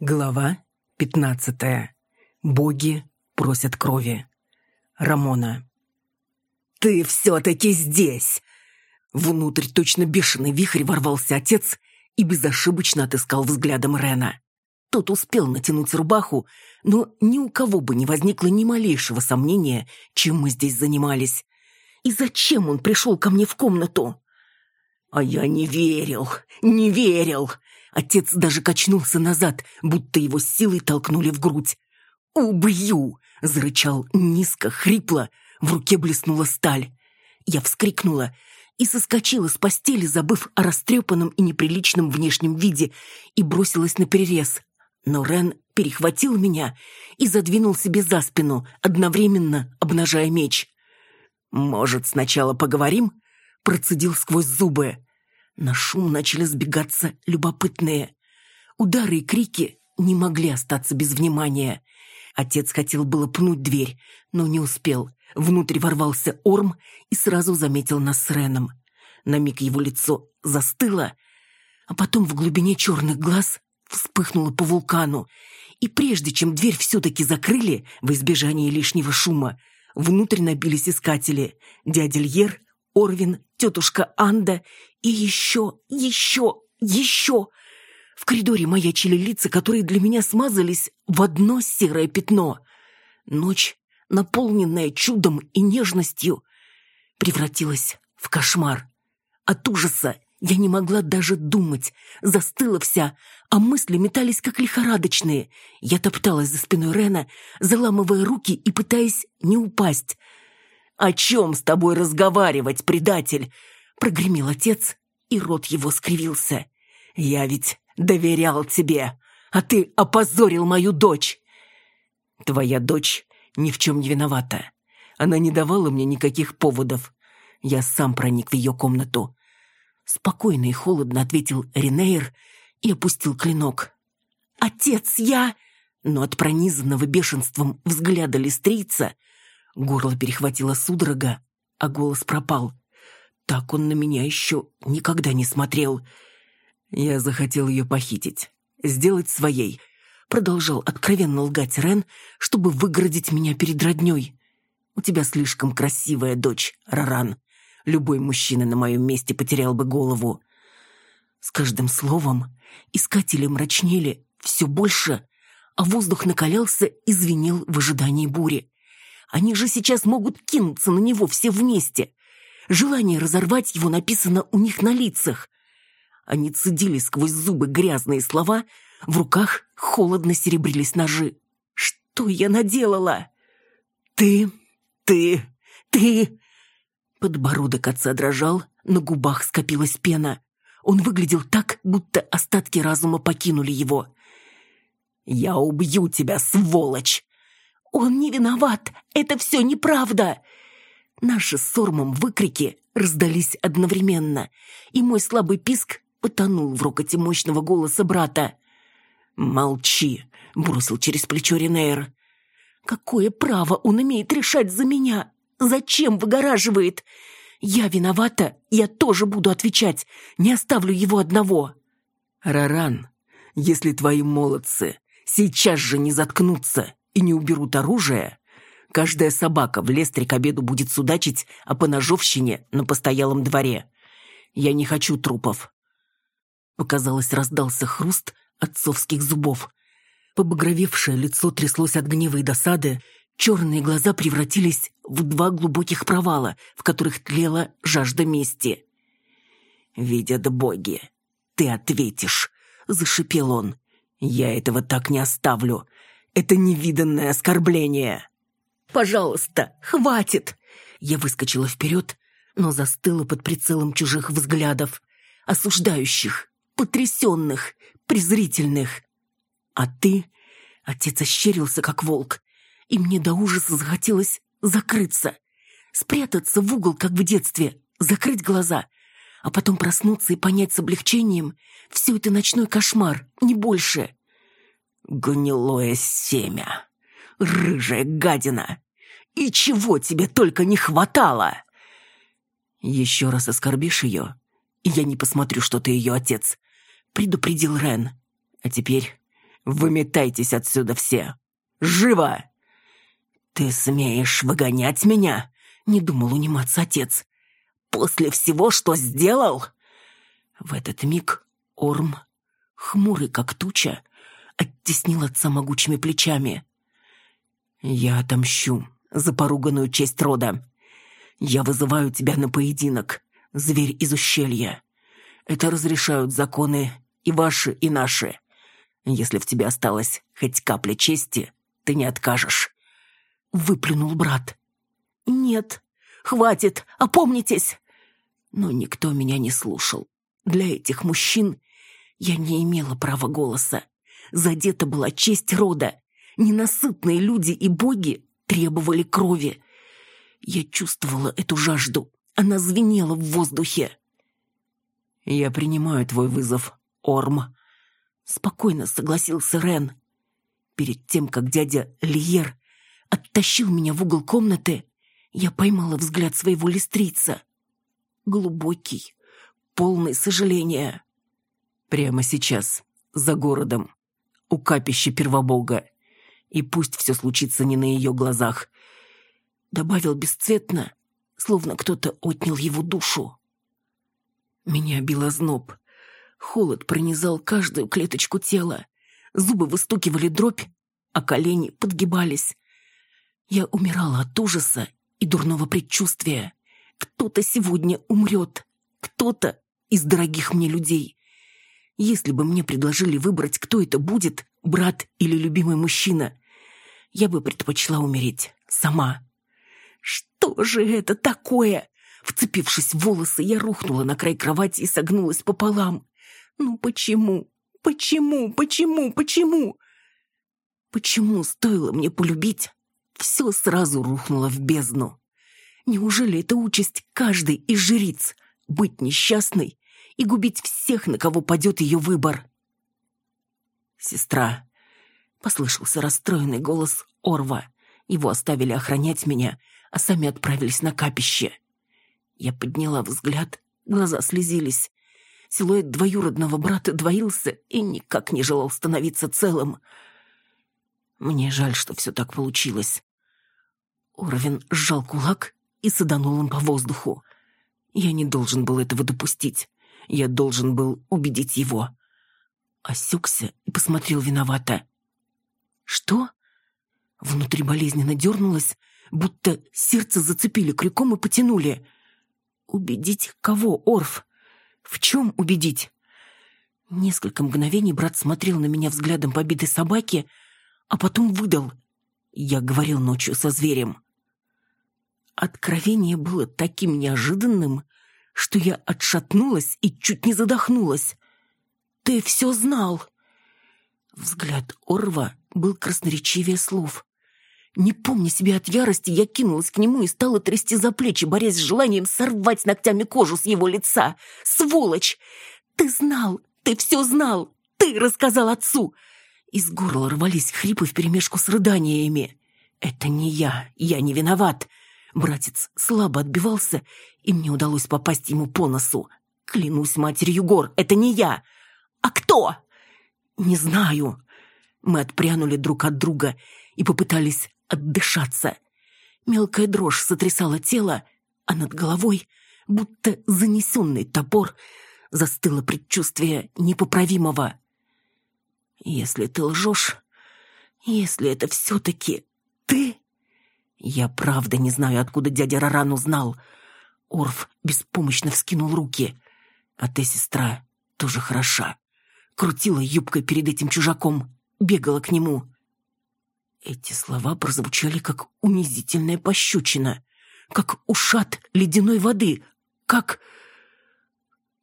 Глава пятнадцатая. Боги просят крови. Рамона. «Ты все-таки здесь!» Внутрь точно бешеный вихрь ворвался отец и безошибочно отыскал взглядом Рена. Тот успел натянуть рубаху, но ни у кого бы не возникло ни малейшего сомнения, чем мы здесь занимались. И зачем он пришел ко мне в комнату? А я не верил, не верил. Отец даже качнулся назад, будто его силой толкнули в грудь. «Убью!» — зарычал низко, хрипло. В руке блеснула сталь. Я вскрикнула и соскочила с постели, забыв о растрепанном и неприличном внешнем виде, и бросилась на перерез. Но Рен перехватил меня и задвинул себе за спину, одновременно обнажая меч. «Может, сначала поговорим?» — процедил сквозь зубы. На шум начали сбегаться любопытные. Удары и крики не могли остаться без внимания. Отец хотел было пнуть дверь, но не успел. Внутрь ворвался Орм и сразу заметил нас с Реном. На миг его лицо застыло, а потом в глубине черных глаз вспыхнуло по вулкану. И прежде чем дверь все-таки закрыли, в избежание лишнего шума, внутрь набились искатели. Дядя Льер, Орвин, тетушка Анда и еще, еще, еще. В коридоре маячили лица, которые для меня смазались в одно серое пятно. Ночь, наполненная чудом и нежностью, превратилась в кошмар. От ужаса я не могла даже думать, застыла вся, а мысли метались как лихорадочные. Я топталась за спиной Рена, заламывая руки и пытаясь не упасть. «О чем с тобой разговаривать, предатель?» — прогремел отец, и рот его скривился. «Я ведь доверял тебе, а ты опозорил мою дочь!» «Твоя дочь ни в чем не виновата. Она не давала мне никаких поводов. Я сам проник в ее комнату». Спокойно и холодно ответил Ренейр и опустил клинок. «Отец, я...» Но от пронизанного бешенством взгляда листрийца горло перехватило судорога, а голос пропал. Так он на меня еще никогда не смотрел. Я захотел ее похитить, сделать своей. Продолжал откровенно лгать Рен, чтобы выгородить меня перед родней. У тебя слишком красивая дочь, Раран. Любой мужчина на моем месте потерял бы голову. С каждым словом искатели мрачнели все больше, а воздух накалялся и звенел в ожидании бури. Они же сейчас могут кинуться на него все вместе. Желание разорвать его написано у них на лицах. Они цедили сквозь зубы грязные слова, в руках холодно серебрились ножи. «Что я наделала?» «Ты, ты, ты...» Подбородок отца дрожал, на губах скопилась пена. Он выглядел так, будто остатки разума покинули его. «Я убью тебя, сволочь!» «Он не виноват! Это все неправда!» Наши с Сормом выкрики раздались одновременно, и мой слабый писк потонул в рокоте мощного голоса брата. «Молчи!» — бросил через плечо Ренейр. «Какое право он имеет решать за меня? Зачем выгораживает? Я виновата, я тоже буду отвечать, не оставлю его одного». «Раран, если твои молодцы сейчас же не заткнутся и не уберут оружие, Каждая собака в Лестре к обеду будет судачить о поножовщине на постоялом дворе. Я не хочу трупов. Показалось, раздался хруст отцовских зубов. Побагровевшее лицо тряслось от гнева и досады, черные глаза превратились в два глубоких провала, в которых тлела жажда мести. «Видят боги, ты ответишь», — зашипел он. «Я этого так не оставлю. Это невиданное оскорбление». Пожалуйста, хватит!» Я выскочила вперед, но застыла под прицелом чужих взглядов, осуждающих, потрясенных, презрительных. А ты... Отец ощерился, как волк, и мне до ужаса захотелось закрыться, спрятаться в угол, как в детстве, закрыть глаза, а потом проснуться и понять с облегчением, все это ночной кошмар, не больше. Гнилое семя рыжая гадина! И чего тебе только не хватало!» «Еще раз оскорбишь ее, и я не посмотрю, что ты ее отец», — предупредил Рен. «А теперь Выметайтесь отсюда все! Живо!» «Ты смеешь выгонять меня?» — не думал униматься отец. «После всего, что сделал?» В этот миг Орм, хмурый как туча, оттеснил отца могучими плечами. «Я отомщу за поруганную честь рода. Я вызываю тебя на поединок, зверь из ущелья. Это разрешают законы и ваши, и наши. Если в тебе осталось хоть капля чести, ты не откажешь. Выплюнул брат. Нет, хватит, опомнитесь. Но никто меня не слушал. Для этих мужчин я не имела права голоса. Задета была честь рода. Ненасытные люди и боги требовали крови. Я чувствовала эту жажду. Она звенела в воздухе. «Я принимаю твой вызов, Орм», — спокойно согласился Рен. Перед тем, как дядя Лиер оттащил меня в угол комнаты, я поймала взгляд своего листрица. Глубокий, полный сожаления. Прямо сейчас, за городом, у капища Первобога. И пусть все случится не на ее глазах. Добавил бесцветно, словно кто-то отнял его душу. Меня било зноб. Холод пронизал каждую клеточку тела. Зубы выстукивали дробь, а колени подгибались. Я умирала от ужаса и дурного предчувствия. Кто-то сегодня умрет. Кто-то из дорогих мне людей. Если бы мне предложили выбрать, кто это будет, брат или любимый мужчина, я бы предпочла умереть сама. Что же это такое? Вцепившись в волосы, я рухнула на край кровати и согнулась пополам. Ну почему? Почему? Почему? Почему? Почему стоило мне полюбить? Все сразу рухнуло в бездну. Неужели это участь каждой из жриц — быть несчастной и губить всех, на кого падет ее выбор? «Сестра», — послышался расстроенный голос Орва. Его оставили охранять меня, а сами отправились на капище. Я подняла взгляд, глаза слезились. Силуэт двоюродного брата двоился и никак не желал становиться целым. Мне жаль, что все так получилось. Уровень сжал кулак и саданул им по воздуху. Я не должен был этого допустить. Я должен был убедить его. Осекся и посмотрел виновато. «Что?» Внутри болезненно дернулось, будто сердце зацепили крюком и потянули. «Убедить кого, Орф? В чем убедить?» Несколько мгновений брат смотрел на меня взглядом побитой собаки, а потом выдал. Я говорил ночью со зверем. Откровение было таким неожиданным, что я отшатнулась и чуть не задохнулась. «Ты все знал!» Взгляд Орва был красноречивее слов. Не помня себя от ярости, я кинулась к нему и стала трясти за плечи, борясь с желанием сорвать ногтями кожу с его лица. «Сволочь! Ты знал! Ты все знал! Ты рассказал отцу!» Из горла рвались хрипы вперемешку с рыданиями. «Это не я, я не виноват!» Братец слабо отбивался, и мне удалось попасть ему по носу. «Клянусь матерью гор, это не я!» «А кто?» «Не знаю». Мы отпрянули друг от друга и попытались отдышаться. Мелкая дрожь сотрясала тело, а над головой, будто занесенный топор, застыло предчувствие непоправимого. «Если ты лжешь, если это все-таки ты...» «Я правда не знаю, откуда дядя Раран узнал». Орф беспомощно вскинул руки. «А ты, сестра, тоже хороша. Крутила юбкой перед этим чужаком, бегала к нему. Эти слова прозвучали как унизительная пощечина, как ушат ледяной воды, как...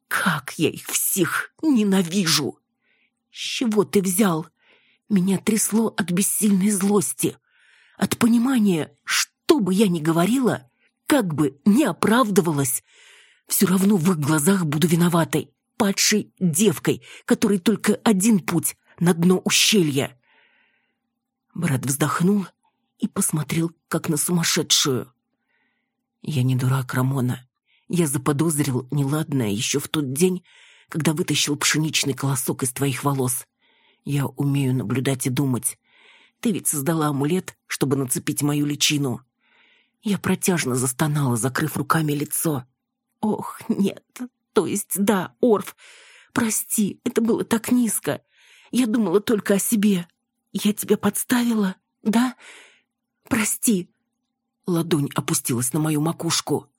Как я их всех ненавижу! С чего ты взял? Меня трясло от бессильной злости, от понимания, что бы я ни говорила, как бы ни оправдывалась, все равно в их глазах буду виноватой, падшей девкой, которой только один путь на дно ущелья. Брат вздохнул и посмотрел, как на сумасшедшую. «Я не дурак, Рамона. Я заподозрил неладное еще в тот день, когда вытащил пшеничный колосок из твоих волос. Я умею наблюдать и думать. Ты ведь создала амулет, чтобы нацепить мою личину. Я протяжно застонала, закрыв руками лицо. Ох, нет. То есть, да, Орф, прости, это было так низко. Я думала только о себе. Я тебя подставила, да? Прости. Ладонь опустилась на мою макушку.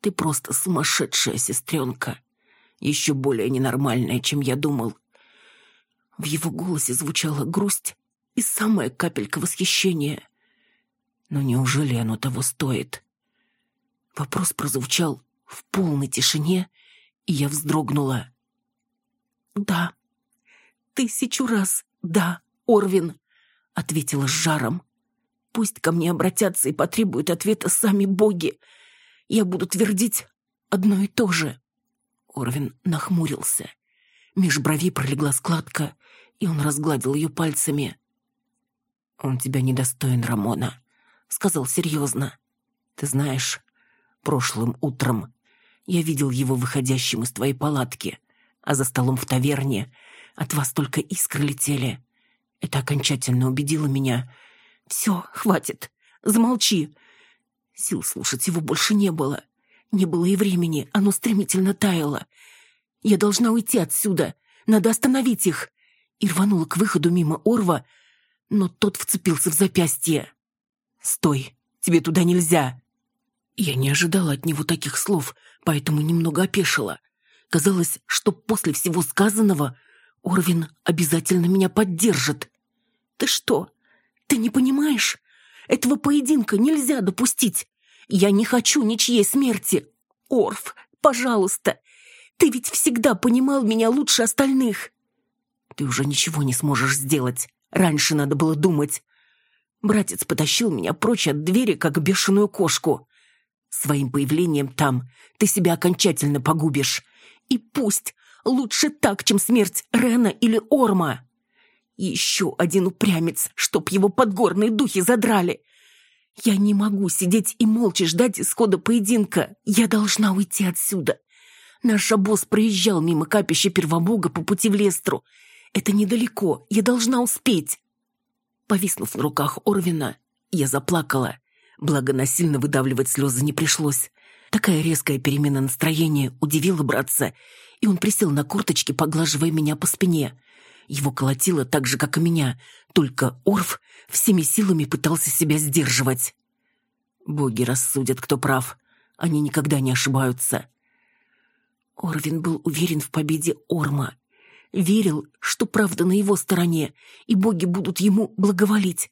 Ты просто сумасшедшая сестренка. Еще более ненормальная, чем я думал. В его голосе звучала грусть и самая капелька восхищения. Но неужели оно того стоит? Вопрос прозвучал в полной тишине, я вздрогнула. «Да, тысячу раз да, Орвин», — ответила с жаром. «Пусть ко мне обратятся и потребуют ответа сами боги. Я буду твердить одно и то же». Орвин нахмурился. Меж бровей пролегла складка, и он разгладил ее пальцами. «Он тебя недостоин, Рамона сказал серьезно. «Ты знаешь, прошлым утром я видел его выходящим из твоей палатки, а за столом в таверне от вас только искры летели. Это окончательно убедило меня. Все, хватит, замолчи». Сил слушать его больше не было. Не было и времени, оно стремительно таяло. «Я должна уйти отсюда, надо остановить их!» И рванула к выходу мимо Орва, но тот вцепился в запястье. «Стой! Тебе туда нельзя!» Я не ожидала от него таких слов, поэтому немного опешила. Казалось, что после всего сказанного Орвин обязательно меня поддержит. «Ты что? Ты не понимаешь? Этого поединка нельзя допустить. Я не хочу ничьей смерти. Орф, пожалуйста, ты ведь всегда понимал меня лучше остальных». «Ты уже ничего не сможешь сделать. Раньше надо было думать. Братец потащил меня прочь от двери, как бешеную кошку. Своим появлением там ты себя окончательно погубишь. И пусть лучше так, чем смерть Рена или Орма. Еще один упрямец, чтоб его подгорные духи задрали. Я не могу сидеть и молча ждать исхода поединка. Я должна уйти отсюда. Наш обоз проезжал мимо капища Первобога по пути в Лестру. Это недалеко, я должна успеть. Повиснув на руках Орвина, я заплакала. Благо, насильно выдавливать слезы не пришлось. Такая резкая перемена настроения удивила братца, и он присел на корточки, поглаживая меня по спине. Его колотило так же, как и меня, только Орф всеми силами пытался себя сдерживать. Боги рассудят, кто прав. Они никогда не ошибаются. Орвин был уверен в победе Орма верил, что правда на его стороне, и боги будут ему благоволить.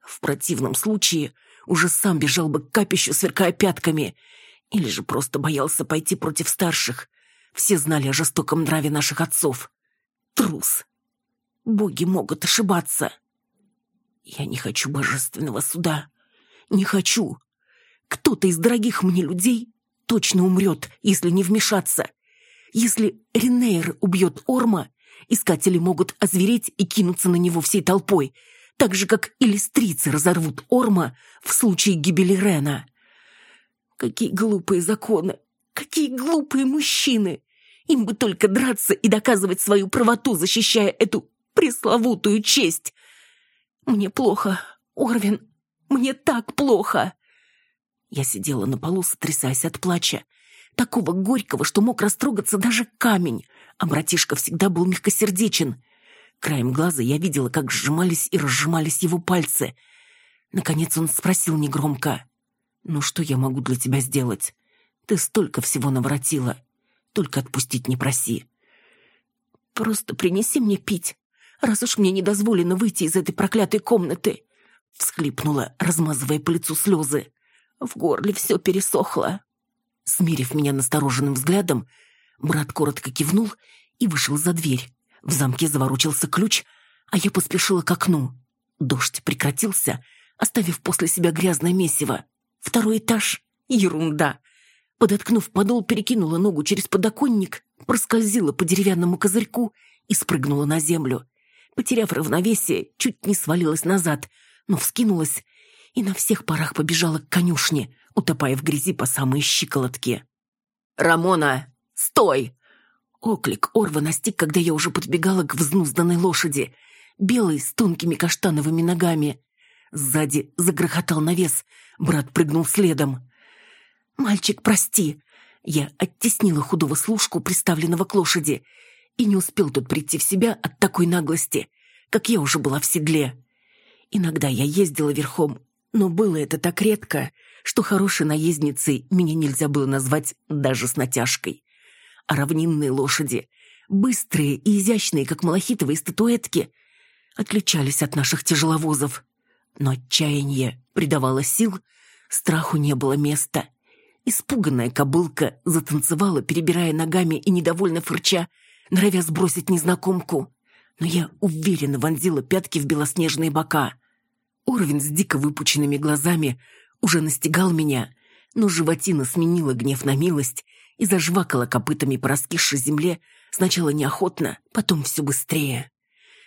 В противном случае уже сам бежал бы к капищу, сверкая пятками, или же просто боялся пойти против старших. Все знали о жестоком нраве наших отцов. Трус. Боги могут ошибаться. Я не хочу божественного суда. Не хочу. Кто-то из дорогих мне людей точно умрет, если не вмешаться. Если Ренейр убьет Орма, искатели могут озвереть и кинуться на него всей толпой, так же, как и листрицы разорвут Орма в случае гибели Рена. Какие глупые законы! Какие глупые мужчины! Им бы только драться и доказывать свою правоту, защищая эту пресловутую честь. Мне плохо, Орвин, мне так плохо. Я сидела на полу, сотрясаясь от плача такого горького, что мог растрогаться даже камень, а братишка всегда был мягкосердечен. Краем глаза я видела, как сжимались и разжимались его пальцы. Наконец он спросил негромко. «Ну что я могу для тебя сделать? Ты столько всего наворотила. Только отпустить не проси». «Просто принеси мне пить, раз уж мне не дозволено выйти из этой проклятой комнаты», всхлипнула, размазывая по лицу слезы. В горле все пересохло. Смирив меня настороженным взглядом, брат коротко кивнул и вышел за дверь. В замке заворочился ключ, а я поспешила к окну. Дождь прекратился, оставив после себя грязное месиво. Второй этаж — ерунда. Подоткнув подол, перекинула ногу через подоконник, проскользила по деревянному козырьку и спрыгнула на землю. Потеряв равновесие, чуть не свалилась назад, но вскинулась и на всех парах побежала к конюшне, утопая в грязи по самые щиколотки. «Рамона, стой!» Оклик Орва настиг, когда я уже подбегала к взнузданной лошади, белой с тонкими каштановыми ногами. Сзади загрохотал навес, брат прыгнул следом. «Мальчик, прости!» Я оттеснила худого служку, приставленного к лошади, и не успел тот прийти в себя от такой наглости, как я уже была в седле. Иногда я ездила верхом, но было это так редко, что хорошей наездницей меня нельзя было назвать даже с натяжкой. Равнинные лошади, быстрые и изящные, как малахитовые статуэтки, отличались от наших тяжеловозов. Но отчаяние придавало сил, страху не было места. Испуганная кобылка затанцевала, перебирая ногами и недовольно фырча, норовя сбросить незнакомку. Но я уверенно вонзила пятки в белоснежные бока. Уровень с дико выпученными глазами уже настигал меня, но животина сменила гнев на милость и зажвакала копытами по раскисшей земле сначала неохотно, потом все быстрее.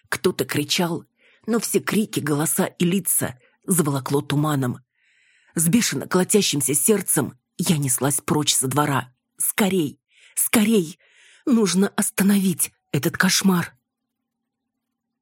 Кто-то кричал, но все крики, голоса и лица заволокло туманом. С бешено колотящимся сердцем я неслась прочь со двора. Скорей, скорей! Нужно остановить этот кошмар.